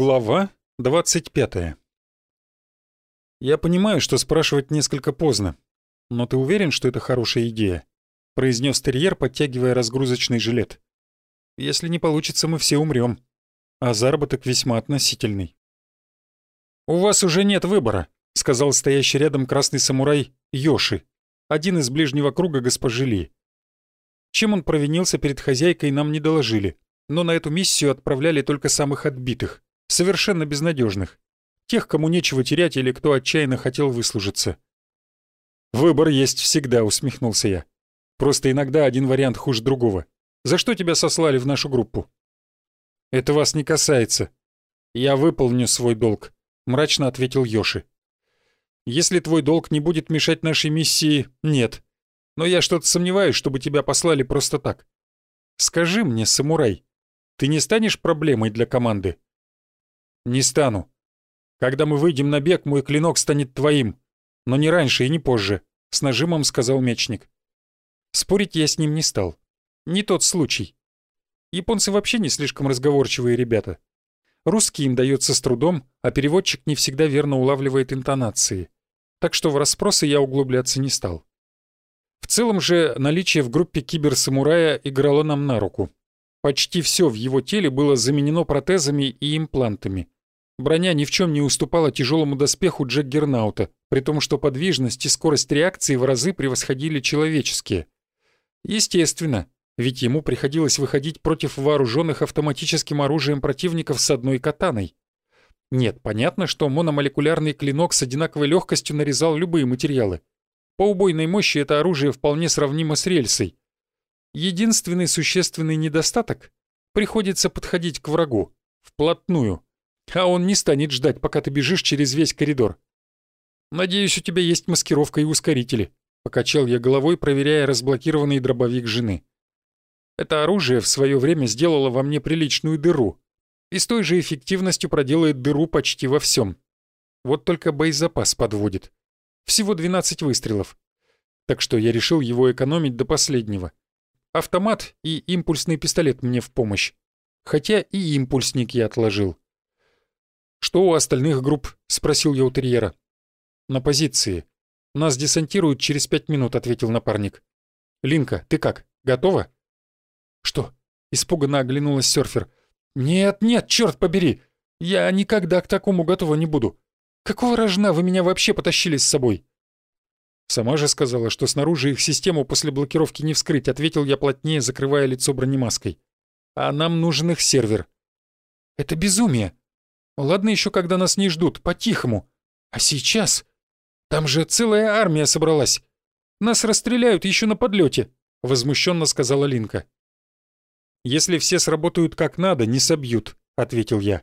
Глава 25 «Я понимаю, что спрашивать несколько поздно, но ты уверен, что это хорошая идея?» — произнес терьер, подтягивая разгрузочный жилет. «Если не получится, мы все умрем, а заработок весьма относительный». «У вас уже нет выбора», — сказал стоящий рядом красный самурай Йоши, один из ближнего круга госпожи Ли. Чем он провинился перед хозяйкой, нам не доложили, но на эту миссию отправляли только самых отбитых — совершенно безнадежных, тех, кому нечего терять или кто отчаянно хотел выслужиться. «Выбор есть всегда», — усмехнулся я. «Просто иногда один вариант хуже другого. За что тебя сослали в нашу группу?» «Это вас не касается. Я выполню свой долг», — мрачно ответил Йоши. «Если твой долг не будет мешать нашей миссии, нет. Но я что-то сомневаюсь, чтобы тебя послали просто так. Скажи мне, самурай, ты не станешь проблемой для команды?» «Не стану. Когда мы выйдем на бег, мой клинок станет твоим. Но не раньше и не позже», — с нажимом сказал мечник. Спорить я с ним не стал. Не тот случай. Японцы вообще не слишком разговорчивые ребята. Русский им дается с трудом, а переводчик не всегда верно улавливает интонации. Так что в расспросы я углубляться не стал. В целом же наличие в группе киберсамурая играло нам на руку. Почти все в его теле было заменено протезами и имплантами. Броня ни в чем не уступала тяжелому доспеху Джаггернаута, при том, что подвижность и скорость реакции в разы превосходили человеческие. Естественно, ведь ему приходилось выходить против вооруженных автоматическим оружием противников с одной катаной. Нет, понятно, что мономолекулярный клинок с одинаковой легкостью нарезал любые материалы. По убойной мощи это оружие вполне сравнимо с рельсой. Единственный существенный недостаток — приходится подходить к врагу, вплотную — а он не станет ждать, пока ты бежишь через весь коридор. Надеюсь, у тебя есть маскировка и ускорители. Покачал я головой, проверяя разблокированный дробовик жены. Это оружие в свое время сделало во мне приличную дыру. И с той же эффективностью проделает дыру почти во всем. Вот только боезапас подводит. Всего 12 выстрелов. Так что я решил его экономить до последнего. Автомат и импульсный пистолет мне в помощь. Хотя и импульсник я отложил. «Что у остальных групп?» — спросил я у терьера. «На позиции. Нас десантируют через пять минут», — ответил напарник. «Линка, ты как, готова?» «Что?» — испуганно оглянулась серфер. «Нет, нет, черт побери! Я никогда к такому готова не буду. Какого рожна вы меня вообще потащили с собой?» «Сама же сказала, что снаружи их систему после блокировки не вскрыть», — ответил я плотнее, закрывая лицо бронемаской. «А нам нужен их сервер». «Это безумие!» Ладно еще, когда нас не ждут, по-тихому. А сейчас? Там же целая армия собралась. Нас расстреляют еще на подлете, возмущенно сказала Линка. Если все сработают как надо, не собьют, ответил я.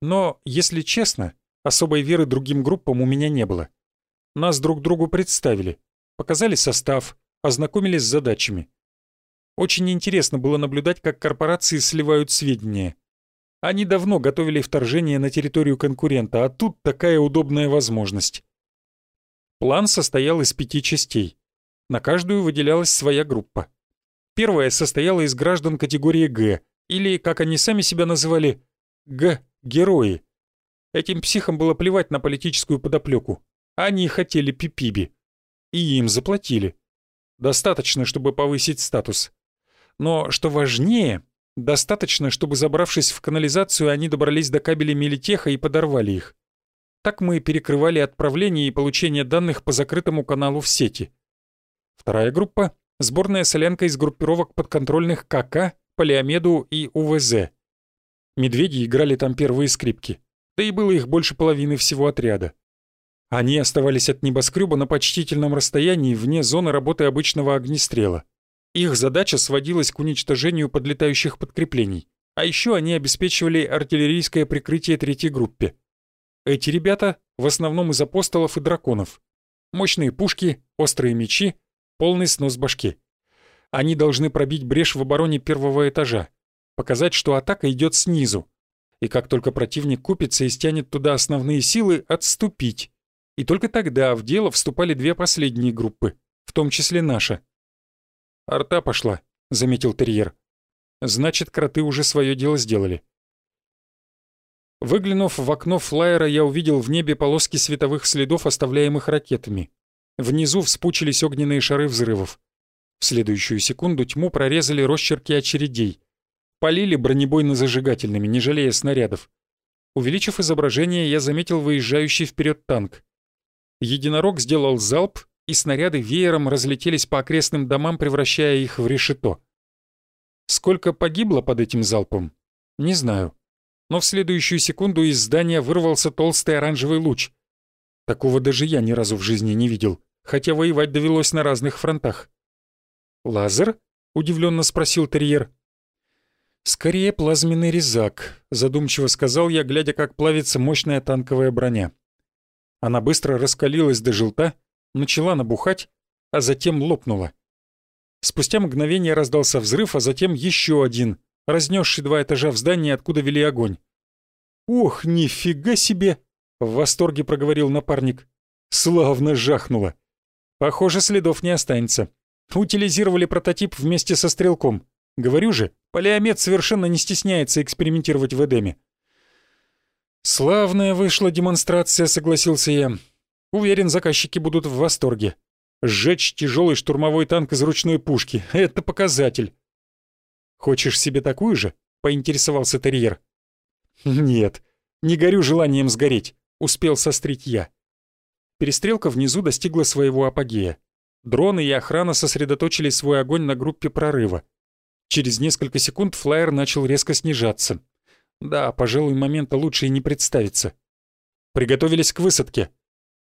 Но, если честно, особой веры другим группам у меня не было. Нас друг другу представили, показали состав, ознакомились с задачами. Очень интересно было наблюдать, как корпорации сливают сведения. Они давно готовили вторжение на территорию конкурента, а тут такая удобная возможность. План состоял из пяти частей. На каждую выделялась своя группа. Первая состояла из граждан категории «Г», или, как они сами себя называли, «Г-герои». Этим психам было плевать на политическую подоплеку. Они хотели пипиби. И им заплатили. Достаточно, чтобы повысить статус. Но, что важнее, Достаточно, чтобы, забравшись в канализацию, они добрались до кабелей Мелитеха и подорвали их. Так мы перекрывали отправление и получение данных по закрытому каналу в сети. Вторая группа — сборная солянка из группировок подконтрольных КК, Полиомеду и УВЗ. Медведи играли там первые скрипки, да и было их больше половины всего отряда. Они оставались от небоскреба на почтительном расстоянии вне зоны работы обычного огнестрела. Их задача сводилась к уничтожению подлетающих подкреплений, а еще они обеспечивали артиллерийское прикрытие третьей группе. Эти ребята в основном из апостолов и драконов. Мощные пушки, острые мечи, полный снос башки. Они должны пробить брешь в обороне первого этажа, показать, что атака идет снизу. И как только противник купится и стянет туда основные силы, отступить. И только тогда в дело вступали две последние группы, в том числе наша — «Арта пошла», — заметил терьер. «Значит, кроты уже свое дело сделали». Выглянув в окно флайера, я увидел в небе полоски световых следов, оставляемых ракетами. Внизу вспучились огненные шары взрывов. В следующую секунду тьму прорезали росчерки очередей. Полили бронебойно-зажигательными, не жалея снарядов. Увеличив изображение, я заметил выезжающий вперед танк. Единорог сделал залп, и снаряды веером разлетелись по окрестным домам, превращая их в решето. Сколько погибло под этим залпом? Не знаю. Но в следующую секунду из здания вырвался толстый оранжевый луч. Такого даже я ни разу в жизни не видел, хотя воевать довелось на разных фронтах. «Лазер?» — удивленно спросил терьер. «Скорее плазменный резак», — задумчиво сказал я, глядя, как плавится мощная танковая броня. Она быстро раскалилась до желта, начала набухать, а затем лопнула. Спустя мгновение раздался взрыв, а затем еще один, разнесший два этажа в здании, откуда вели огонь. «Ох, нифига себе!» — в восторге проговорил напарник. «Славно жахнуло. Похоже, следов не останется. Утилизировали прототип вместе со стрелком. Говорю же, Полиомет совершенно не стесняется экспериментировать в Эдеме. «Славная вышла демонстрация», — согласился я. «Уверен, заказчики будут в восторге. Сжечь тяжелый штурмовой танк из ручной пушки — это показатель». «Хочешь себе такую же?» — поинтересовался терьер. «Нет, не горю желанием сгореть», — успел сострить я. Перестрелка внизу достигла своего апогея. Дроны и охрана сосредоточили свой огонь на группе прорыва. Через несколько секунд флайер начал резко снижаться. Да, пожалуй, момента лучше и не представится. Приготовились к высадке.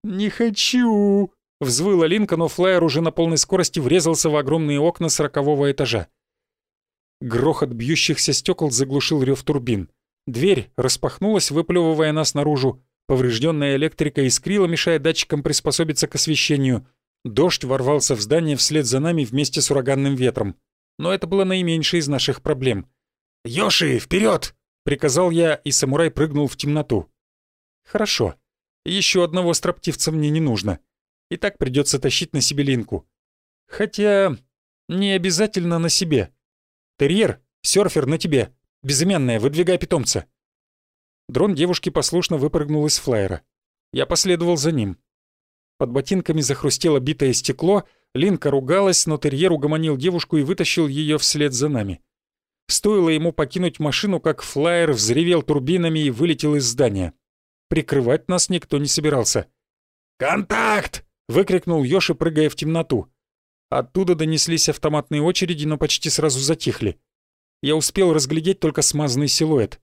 «Не хочу!» — взвыла Линка, но флайер уже на полной скорости врезался в огромные окна сорокового этажа. Грохот бьющихся стекол заглушил рев турбин. Дверь распахнулась, выплевывая нас наружу. Поврежденная электрика искрила, мешая датчикам приспособиться к освещению. Дождь ворвался в здание вслед за нами вместе с ураганным ветром. Но это было наименьшее из наших проблем. «Йоши, вперед! приказал я, и самурай прыгнул в темноту. «Хорошо. Еще одного строптивца мне не нужно. И так придется тащить на себе линку. Хотя не обязательно на себе. Терьер, серфер на тебе. Безымянная, выдвигай питомца». Дрон девушки послушно выпрыгнул из флайера. Я последовал за ним. Под ботинками захрустело битое стекло, Линка ругалась, но терьер угомонил девушку и вытащил ее вслед за нами. Стоило ему покинуть машину, как флайер взревел турбинами и вылетел из здания. Прикрывать нас никто не собирался. «Контакт!» — выкрикнул Йоши, прыгая в темноту. Оттуда донеслись автоматные очереди, но почти сразу затихли. Я успел разглядеть только смазанный силуэт.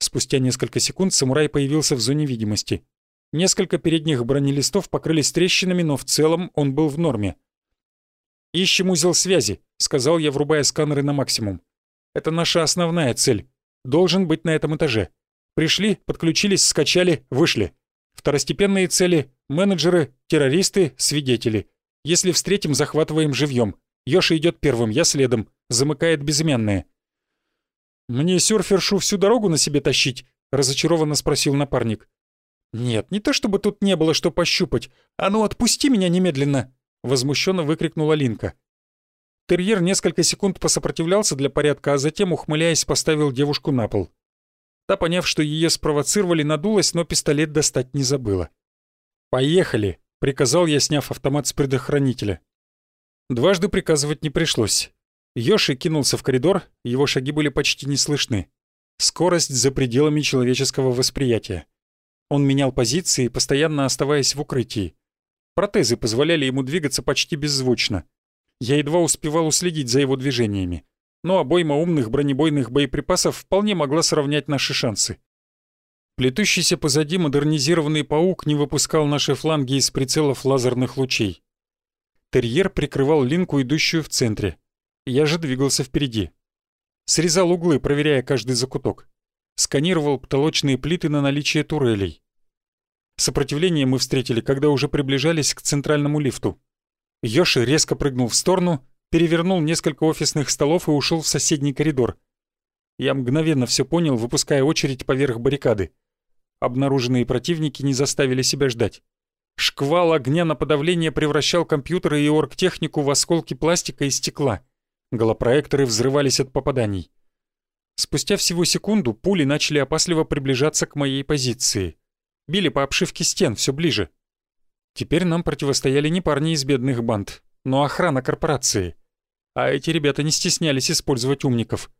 Спустя несколько секунд самурай появился в зоне видимости. Несколько передних бронелистов покрылись трещинами, но в целом он был в норме. «Ищем узел связи», — сказал я, врубая сканеры на максимум. «Это наша основная цель. Должен быть на этом этаже. Пришли, подключились, скачали, вышли. Второстепенные цели — менеджеры, террористы, свидетели. Если встретим, захватываем живьем. Ёша идет первым, я следом. Замыкает безымянное». «Мне сюрфершу всю дорогу на себе тащить?» — разочарованно спросил напарник. «Нет, не то чтобы тут не было что пощупать. А ну отпусти меня немедленно!» — возмущенно выкрикнула Линка. Терьер несколько секунд посопротивлялся для порядка, а затем, ухмыляясь, поставил девушку на пол. Та, поняв, что ее спровоцировали, надулась, но пистолет достать не забыла. «Поехали!» — приказал я, сняв автомат с предохранителя. Дважды приказывать не пришлось. Йоши кинулся в коридор, его шаги были почти не слышны. Скорость за пределами человеческого восприятия. Он менял позиции, постоянно оставаясь в укрытии. Протезы позволяли ему двигаться почти беззвучно. Я едва успевал уследить за его движениями. Но обойма умных бронебойных боеприпасов вполне могла сравнять наши шансы. Плетущийся позади модернизированный паук не выпускал наши фланги из прицелов лазерных лучей. Терьер прикрывал линку, идущую в центре. Я же двигался впереди. Срезал углы, проверяя каждый закуток сканировал потолочные плиты на наличие турелей. Сопротивление мы встретили, когда уже приближались к центральному лифту. Йоши резко прыгнул в сторону, перевернул несколько офисных столов и ушел в соседний коридор. Я мгновенно все понял, выпуская очередь поверх баррикады. Обнаруженные противники не заставили себя ждать. Шквал огня на подавление превращал компьютеры и оргтехнику в осколки пластика и стекла. Голопроекторы взрывались от попаданий. Спустя всего секунду пули начали опасливо приближаться к моей позиции. Били по обшивке стен все ближе. Теперь нам противостояли не парни из бедных банд, но охрана корпорации. А эти ребята не стеснялись использовать умников.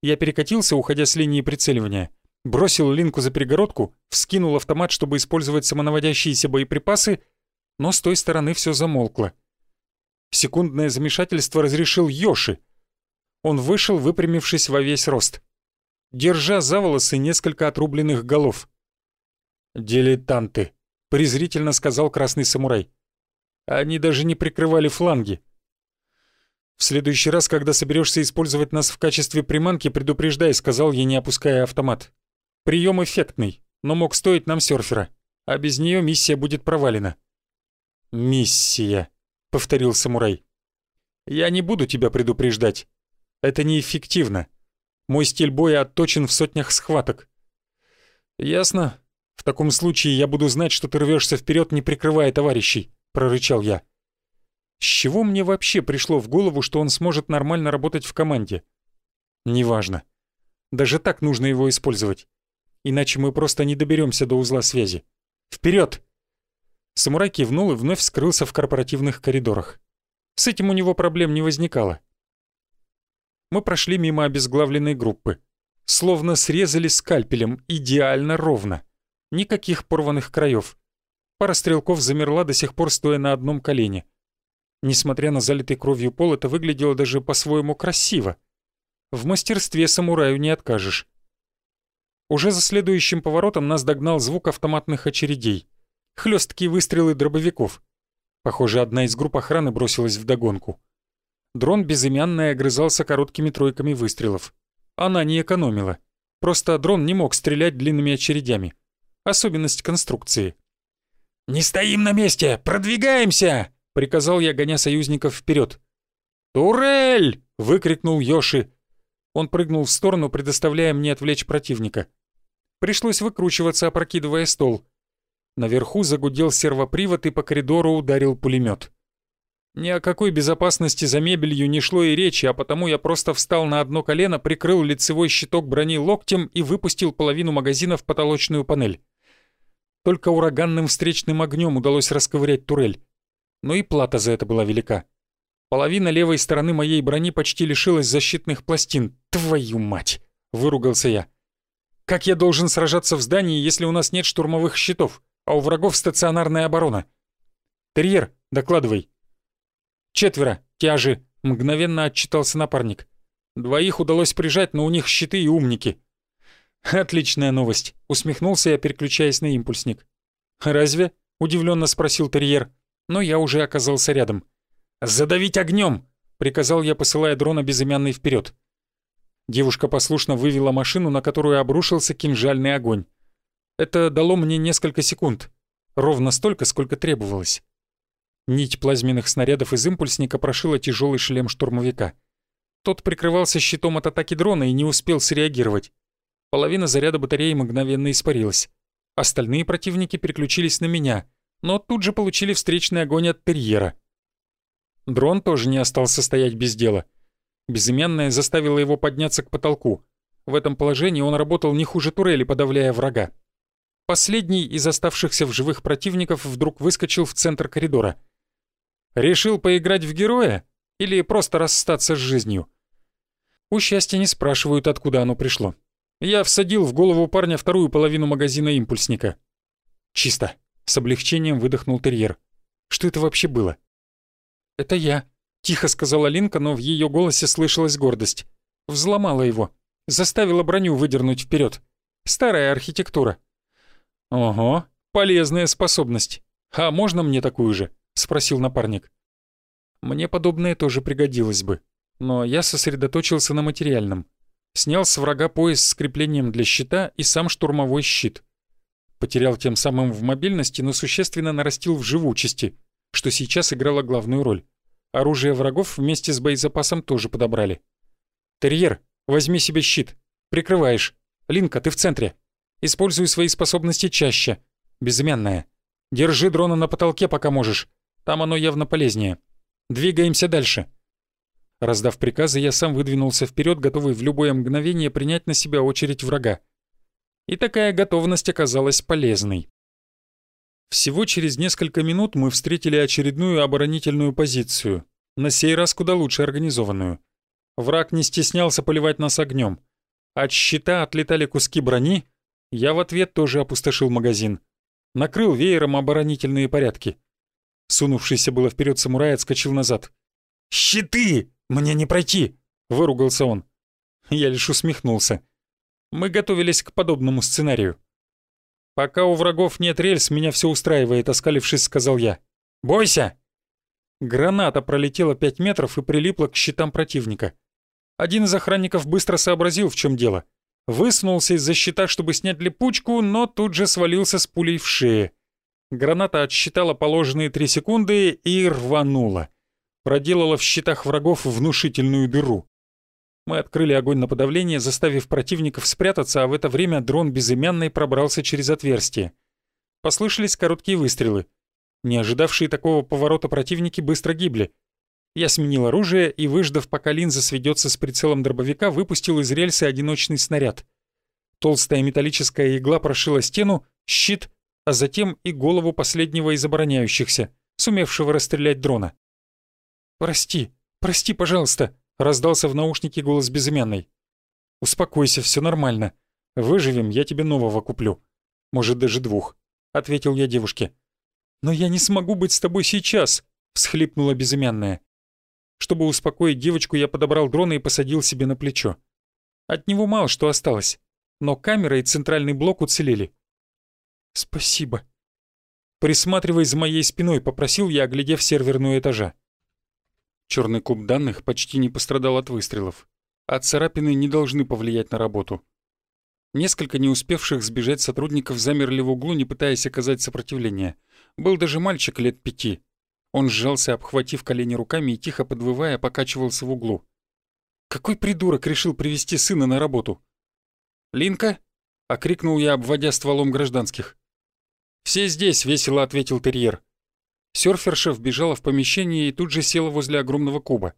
Я перекатился, уходя с линии прицеливания, бросил линку за перегородку, вскинул автомат, чтобы использовать самонаводящиеся боеприпасы, но с той стороны все замолкло. Секундное замешательство разрешил Йоши. Он вышел, выпрямившись во весь рост, держа за волосы несколько отрубленных голов. «Дилетанты», — презрительно сказал красный самурай. «Они даже не прикрывали фланги». «В следующий раз, когда соберешься использовать нас в качестве приманки, предупреждай», — сказал я, не опуская автомат. «Прием эффектный, но мог стоить нам серфера, а без нее миссия будет провалена». «Миссия», — повторил самурай. «Я не буду тебя предупреждать. Это неэффективно. Мой стиль боя отточен в сотнях схваток». «Ясно. В таком случае я буду знать, что ты рвешься вперед, не прикрывая товарищей», — прорычал я. С чего мне вообще пришло в голову, что он сможет нормально работать в команде? Неважно. Даже так нужно его использовать. Иначе мы просто не доберемся до узла связи. Вперед! Самурай кивнул и вновь скрылся в корпоративных коридорах. С этим у него проблем не возникало. Мы прошли мимо обезглавленной группы. Словно срезали скальпелем, идеально ровно. Никаких порванных краев. Пара стрелков замерла до сих пор, стоя на одном колене. Несмотря на залитый кровью пол, это выглядело даже по-своему красиво. В мастерстве самураю не откажешь. Уже за следующим поворотом нас догнал звук автоматных очередей хлесткие выстрелы дробовиков. Похоже, одна из групп охраны бросилась в догонку. Дрон безымянный огрызался короткими тройками выстрелов. Она не экономила. Просто дрон не мог стрелять длинными очередями. Особенность конструкции. «Не стоим на месте! Продвигаемся!» — приказал я, гоня союзников вперед. «Турель!» — выкрикнул Йоши. Он прыгнул в сторону, предоставляя мне отвлечь противника. Пришлось выкручиваться, опрокидывая стол. Наверху загудел сервопривод и по коридору ударил пулемет. Ни о какой безопасности за мебелью не шло и речи, а потому я просто встал на одно колено, прикрыл лицевой щиток брони локтем и выпустил половину магазина в потолочную панель. Только ураганным встречным огнем удалось расковырять турель. Но и плата за это была велика. Половина левой стороны моей брони почти лишилась защитных пластин. Твою мать! Выругался я. Как я должен сражаться в здании, если у нас нет штурмовых щитов? а у врагов стационарная оборона. «Терьер, докладывай». «Четверо, тяжи», — мгновенно отчитался напарник. «Двоих удалось прижать, но у них щиты и умники». «Отличная новость», — усмехнулся я, переключаясь на импульсник. «Разве?» — удивленно спросил терьер, но я уже оказался рядом. «Задавить огнем!» — приказал я, посылая дрона безымянный вперед. Девушка послушно вывела машину, на которую обрушился кинжальный огонь. Это дало мне несколько секунд. Ровно столько, сколько требовалось. Нить плазменных снарядов из импульсника прошила тяжелый шлем штурмовика. Тот прикрывался щитом от атаки дрона и не успел среагировать. Половина заряда батареи мгновенно испарилась. Остальные противники переключились на меня, но тут же получили встречный огонь от терьера. Дрон тоже не остался стоять без дела. Безымянная заставила его подняться к потолку. В этом положении он работал не хуже турели, подавляя врага. Последний из оставшихся в живых противников вдруг выскочил в центр коридора. Решил поиграть в героя или просто расстаться с жизнью? У счастья не спрашивают, откуда оно пришло. Я всадил в голову парня вторую половину магазина импульсника. «Чисто», — с облегчением выдохнул терьер. «Что это вообще было?» «Это я», — тихо сказала Линка, но в ее голосе слышалась гордость. Взломала его. Заставила броню выдернуть вперед. Старая архитектура. «Ого, полезная способность. А можно мне такую же?» — спросил напарник. «Мне подобное тоже пригодилось бы, но я сосредоточился на материальном. Снял с врага пояс с креплением для щита и сам штурмовой щит. Потерял тем самым в мобильности, но существенно нарастил в живучести, что сейчас играло главную роль. Оружие врагов вместе с боезапасом тоже подобрали. «Терьер, возьми себе щит. Прикрываешь. Линка, ты в центре». Используй свои способности чаще. Безымянная. Держи дрона на потолке, пока можешь. Там оно явно полезнее. Двигаемся дальше. Раздав приказы, я сам выдвинулся вперед, готовый в любое мгновение принять на себя очередь врага. И такая готовность оказалась полезной. Всего через несколько минут мы встретили очередную оборонительную позицию, на сей раз куда лучше организованную. Враг не стеснялся поливать нас огнем. От щита отлетали куски брони, я в ответ тоже опустошил магазин. Накрыл веером оборонительные порядки. Сунувшийся было вперед самурай отскочил назад. «Щиты! Мне не пройти!» — выругался он. Я лишь усмехнулся. Мы готовились к подобному сценарию. «Пока у врагов нет рельс, меня все устраивает», — оскалившись, сказал я. «Бойся!» Граната пролетела пять метров и прилипла к щитам противника. Один из охранников быстро сообразил, в чем дело. Высунулся из-за щита, чтобы снять липучку, но тут же свалился с пулей в шее. Граната отсчитала положенные три секунды и рванула. Проделала в щитах врагов внушительную дыру. Мы открыли огонь на подавление, заставив противников спрятаться, а в это время дрон безымянный пробрался через отверстие. Послышались короткие выстрелы. Не ожидавшие такого поворота противники быстро гибли. Я сменил оружие и, выждав, пока линза сведется с прицелом дробовика, выпустил из рельсы одиночный снаряд. Толстая металлическая игла прошила стену, щит, а затем и голову последнего из обороняющихся, сумевшего расстрелять дрона. «Прости, прости, пожалуйста», — раздался в наушнике голос безымянной. «Успокойся, все нормально. Выживем, я тебе нового куплю. Может, даже двух», — ответил я девушке. «Но я не смогу быть с тобой сейчас», — всхлипнула безымянная. Чтобы успокоить девочку, я подобрал дрона и посадил себе на плечо. От него мало что осталось, но камера и центральный блок уцелели. «Спасибо». «Присматривай за моей спиной», — попросил я, оглядев серверную этажа. Черный куб данных почти не пострадал от выстрелов, а царапины не должны повлиять на работу. Несколько не успевших сбежать сотрудников замерли в углу, не пытаясь оказать сопротивление. Был даже мальчик лет пяти. Он сжался, обхватив колени руками и, тихо подвывая, покачивался в углу. «Какой придурок решил привести сына на работу?» «Линка?» — окрикнул я, обводя стволом гражданских. «Все здесь», — весело ответил терьер. Сёрферша вбежала в помещение и тут же села возле огромного куба.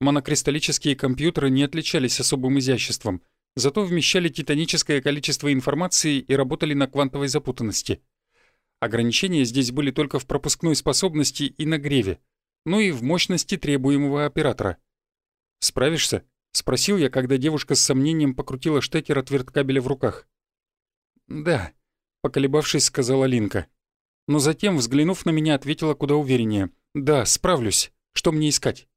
Монокристаллические компьютеры не отличались особым изяществом, зато вмещали титаническое количество информации и работали на квантовой запутанности. Ограничения здесь были только в пропускной способности и нагреве, ну и в мощности требуемого оператора. «Справишься?» — спросил я, когда девушка с сомнением покрутила штекер от верткабеля в руках. «Да», — поколебавшись, сказала Линка но затем, взглянув на меня, ответила куда увереннее. «Да, справлюсь. Что мне искать?»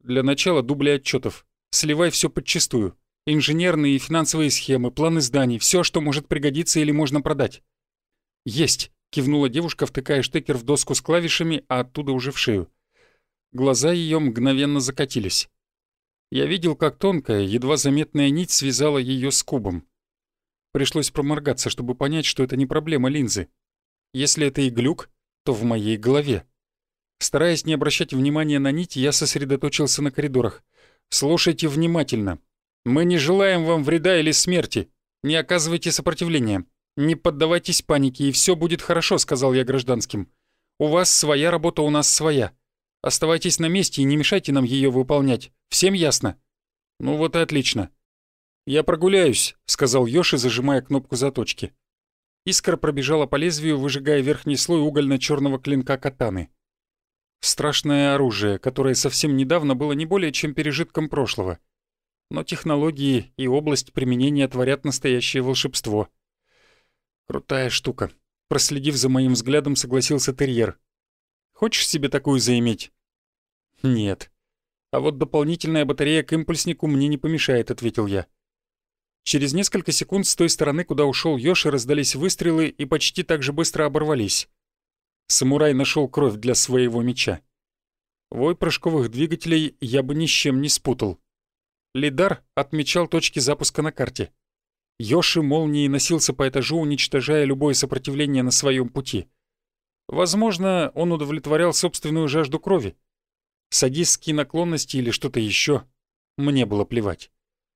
«Для начала дубли отчетов. Сливай все подчистую. Инженерные и финансовые схемы, планы зданий, все, что может пригодиться или можно продать». «Есть!» — кивнула девушка, втыкая штекер в доску с клавишами, а оттуда уже в шею. Глаза ее мгновенно закатились. Я видел, как тонкая, едва заметная нить связала ее с кубом. Пришлось проморгаться, чтобы понять, что это не проблема линзы, если это и глюк, то в моей голове. Стараясь не обращать внимания на нить, я сосредоточился на коридорах. «Слушайте внимательно. Мы не желаем вам вреда или смерти. Не оказывайте сопротивления. Не поддавайтесь панике, и все будет хорошо», — сказал я гражданским. «У вас своя работа, у нас своя. Оставайтесь на месте и не мешайте нам ее выполнять. Всем ясно?» «Ну вот и отлично». «Я прогуляюсь», — сказал Йоши, зажимая кнопку заточки. Искра пробежала по лезвию, выжигая верхний слой угольно-черного клинка катаны. Страшное оружие, которое совсем недавно было не более чем пережитком прошлого. Но технологии и область применения творят настоящее волшебство. Крутая штука. Проследив за моим взглядом, согласился терьер. Хочешь себе такую заиметь? Нет. А вот дополнительная батарея к импульснику мне не помешает, ответил я. Через несколько секунд с той стороны, куда ушел Йоши, раздались выстрелы и почти так же быстро оборвались. Самурай нашел кровь для своего меча. Вой прыжковых двигателей я бы ни с чем не спутал. Лидар отмечал точки запуска на карте. Йоши молнией носился по этажу, уничтожая любое сопротивление на своем пути. Возможно, он удовлетворял собственную жажду крови. Садистские наклонности или что-то еще. Мне было плевать.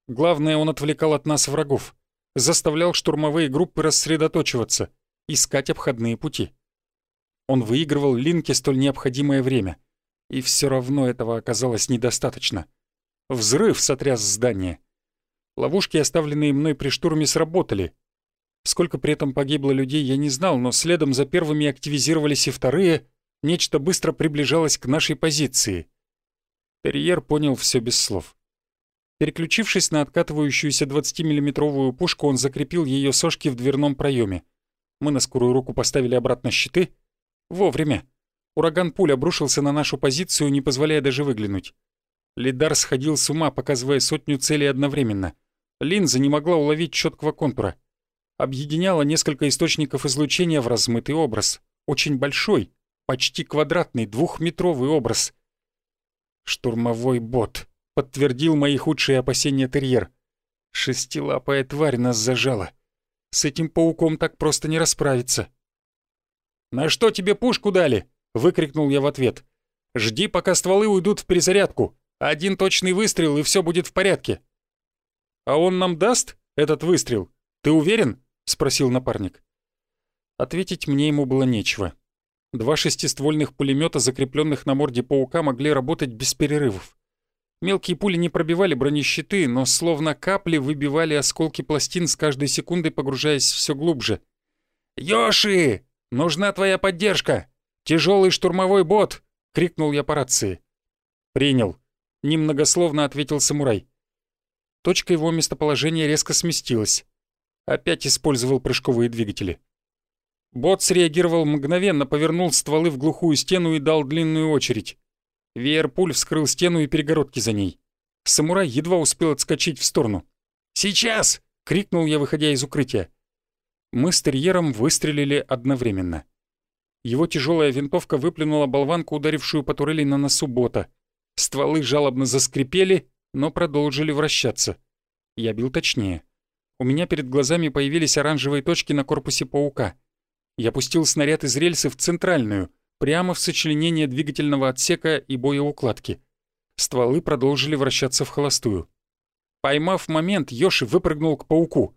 Главное, он отвлекал от нас врагов, заставлял штурмовые группы рассредоточиваться, искать обходные пути. Он выигрывал Линке столь необходимое время. И все равно этого оказалось недостаточно. Взрыв сотряс здание. Ловушки, оставленные мной при штурме, сработали. Сколько при этом погибло людей, я не знал, но следом за первыми активизировались и вторые. Нечто быстро приближалось к нашей позиции. Терьер понял все без слов. Переключившись на откатывающуюся 20-миллиметровую пушку, он закрепил ее сошки в дверном проеме. Мы на скорую руку поставили обратно щиты. Вовремя. Ураган пуль обрушился на нашу позицию, не позволяя даже выглянуть. Лидар сходил с ума, показывая сотню целей одновременно. Линза не могла уловить четкого контура. Объединяла несколько источников излучения в размытый образ. Очень большой, почти квадратный, двухметровый образ. «Штурмовой бот», — подтвердил мои худшие опасения терьер. «Шестилапая тварь нас зажала. С этим пауком так просто не расправиться». «На что тебе пушку дали?» — выкрикнул я в ответ. «Жди, пока стволы уйдут в перезарядку. Один точный выстрел, и все будет в порядке». «А он нам даст этот выстрел? Ты уверен?» — спросил напарник. Ответить мне ему было нечего. Два шестиствольных пулемета, закрепленных на морде паука, могли работать без перерывов. Мелкие пули не пробивали бронещиты, но словно капли выбивали осколки пластин с каждой секундой, погружаясь все глубже. «Йоши! Нужна твоя поддержка! Тяжелый штурмовой бот!» — крикнул я по рации. «Принял», — немногословно ответил самурай. Точка его местоположения резко сместилась. Опять использовал прыжковые двигатели. Бот среагировал мгновенно, повернул стволы в глухую стену и дал длинную очередь. Веер пуль вскрыл стену и перегородки за ней. Самурай едва успел отскочить в сторону. «Сейчас!» — крикнул я, выходя из укрытия. Мы с терьером выстрелили одновременно. Его тяжелая винтовка выплюнула болванку, ударившую по турели на носу бота. Стволы жалобно заскрипели, но продолжили вращаться. Я бил точнее. У меня перед глазами появились оранжевые точки на корпусе паука. Я пустил снаряд из рельсы в центральную, прямо в сочленение двигательного отсека и боеукладки. Стволы продолжили вращаться в холостую. Поймав момент, Йоши выпрыгнул к пауку.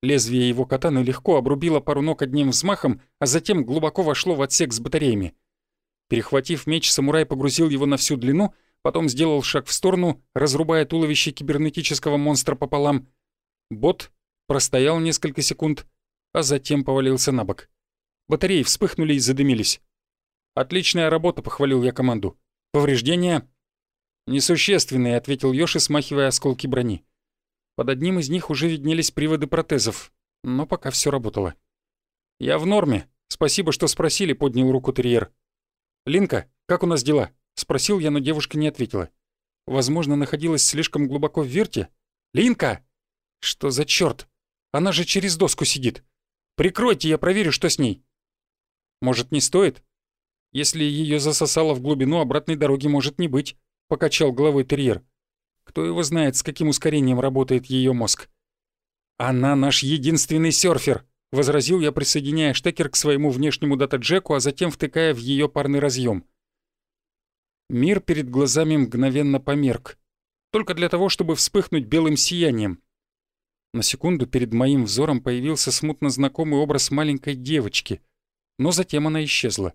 Лезвие его катаны легко обрубило пару ног одним взмахом, а затем глубоко вошло в отсек с батареями. Перехватив меч, самурай погрузил его на всю длину, потом сделал шаг в сторону, разрубая туловище кибернетического монстра пополам. Бот простоял несколько секунд, а затем повалился на бок. Батареи вспыхнули и задымились. «Отличная работа», — похвалил я команду. «Повреждения?» «Несущественные», — ответил Йоши, смахивая осколки брони. Под одним из них уже виднелись приводы протезов, но пока все работало. «Я в норме. Спасибо, что спросили», — поднял руку терьер. «Линка, как у нас дела?» — спросил я, но девушка не ответила. Возможно, находилась слишком глубоко в верте. «Линка!» «Что за чёрт? Она же через доску сидит. Прикройте, я проверю, что с ней». «Может, не стоит?» Если ее засосало в глубину, обратной дороги может не быть», — покачал головой терьер. «Кто его знает, с каким ускорением работает ее мозг?» «Она наш единственный серфер», — возразил я, присоединяя штекер к своему внешнему дата-джеку, а затем втыкая в ее парный разъем. Мир перед глазами мгновенно померк. Только для того, чтобы вспыхнуть белым сиянием. На секунду перед моим взором появился смутно знакомый образ маленькой девочки, но затем она исчезла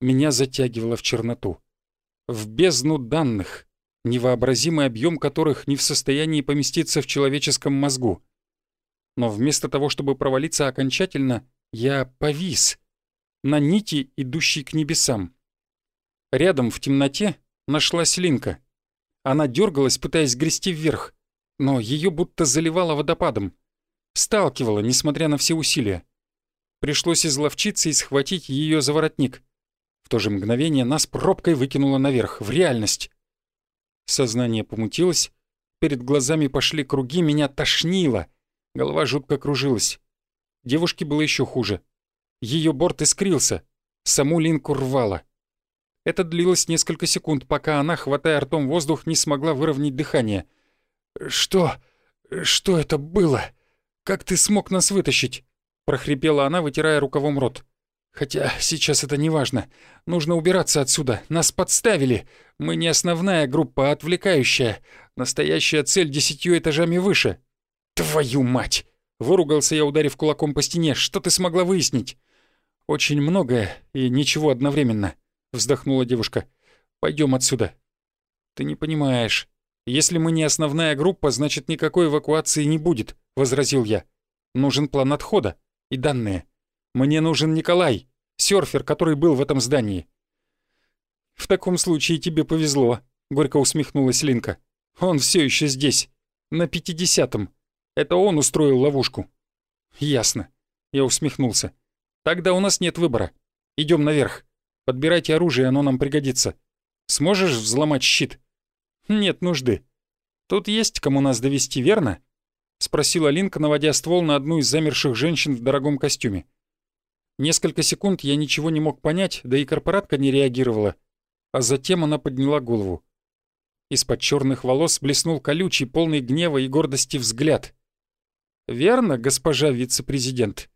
меня затягивало в черноту. В бездну данных, невообразимый объем которых не в состоянии поместиться в человеческом мозгу. Но вместо того, чтобы провалиться окончательно, я повис на нити, идущей к небесам. Рядом в темноте нашлась Линка. Она дергалась, пытаясь грести вверх, но ее будто заливало водопадом. Сталкивала, несмотря на все усилия. Пришлось изловчиться и схватить ее за воротник — в то же мгновение нас пробкой выкинуло наверх, в реальность. Сознание помутилось, перед глазами пошли круги, меня тошнило, голова жутко кружилась. Девушке было еще хуже. Ее борт искрился, саму линку рвало. Это длилось несколько секунд, пока она, хватая ртом воздух, не смогла выровнять дыхание. «Что? Что это было? Как ты смог нас вытащить?» — прохрипела она, вытирая рукавом рот. Хотя сейчас это не важно. Нужно убираться отсюда. Нас подставили. Мы не основная группа, а отвлекающая. Настоящая цель десятью этажами выше. Твою мать! Выругался я, ударив кулаком по стене. Что ты смогла выяснить? Очень многое и ничего одновременно. Вздохнула девушка. Пойдем отсюда». «Ты не понимаешь. Если мы не основная группа, значит, никакой эвакуации не будет», — возразил я. «Нужен план отхода и данные. Мне нужен Николай, серфер, который был в этом здании». «В таком случае тебе повезло», — горько усмехнулась Линка. «Он все еще здесь, на пятидесятом. Это он устроил ловушку». «Ясно», — я усмехнулся. «Тогда у нас нет выбора. Идем наверх. Подбирайте оружие, оно нам пригодится. Сможешь взломать щит?» «Нет нужды. Тут есть кому нас довести, верно?» — спросила Линка, наводя ствол на одну из замерших женщин в дорогом костюме. Несколько секунд я ничего не мог понять, да и корпоратка не реагировала. А затем она подняла голову. Из-под черных волос блеснул колючий, полный гнева и гордости взгляд. «Верно, госпожа вице-президент?»